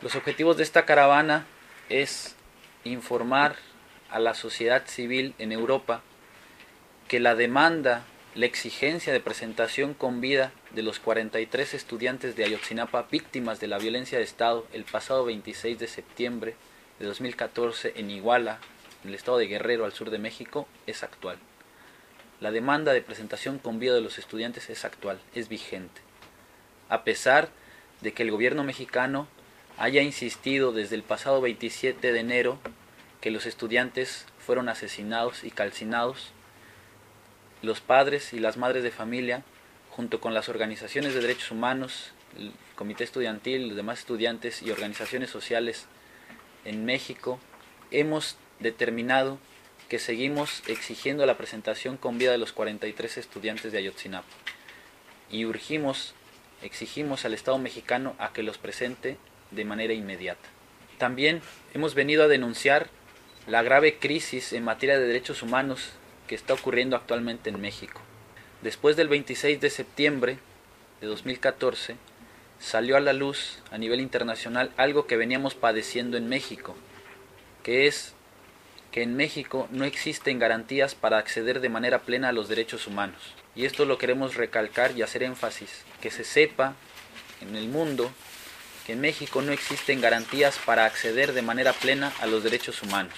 Los objetivos de esta caravana es informar a la sociedad civil en Europa que la demanda, la exigencia de presentación con vida de los 43 estudiantes de Ayotzinapa víctimas de la violencia de Estado el pasado 26 de septiembre de 2014 en Iguala, en el estado de Guerrero al sur de México, es actual. La demanda de presentación con vida de los estudiantes es actual, es vigente. A pesar de que el gobierno mexicano haya insistido desde el pasado 27 de enero que los estudiantes fueron asesinados y calcinados, los padres y las madres de familia, junto con las organizaciones de derechos humanos, el comité estudiantil, los demás estudiantes y organizaciones sociales en México, hemos determinado que seguimos exigiendo la presentación con vida de los 43 estudiantes de Ayotzinapa. Y urgimos, exigimos al Estado mexicano a que los presente de manera inmediata. También hemos venido a denunciar la grave crisis en materia de derechos humanos que está ocurriendo actualmente en México. Después del 26 de septiembre de 2014, salió a la luz a nivel internacional algo que veníamos padeciendo en México, que es que en México no existen garantías para acceder de manera plena a los derechos humanos. Y esto lo queremos recalcar y hacer énfasis, que se sepa en el mundo en México no existen garantías para acceder de manera plena a los derechos humanos.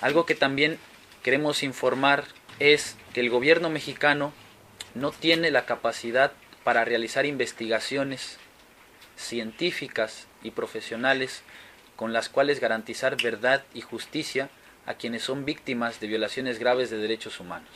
Algo que también queremos informar es que el gobierno mexicano no tiene la capacidad para realizar investigaciones científicas y profesionales con las cuales garantizar verdad y justicia a quienes son víctimas de violaciones graves de derechos humanos.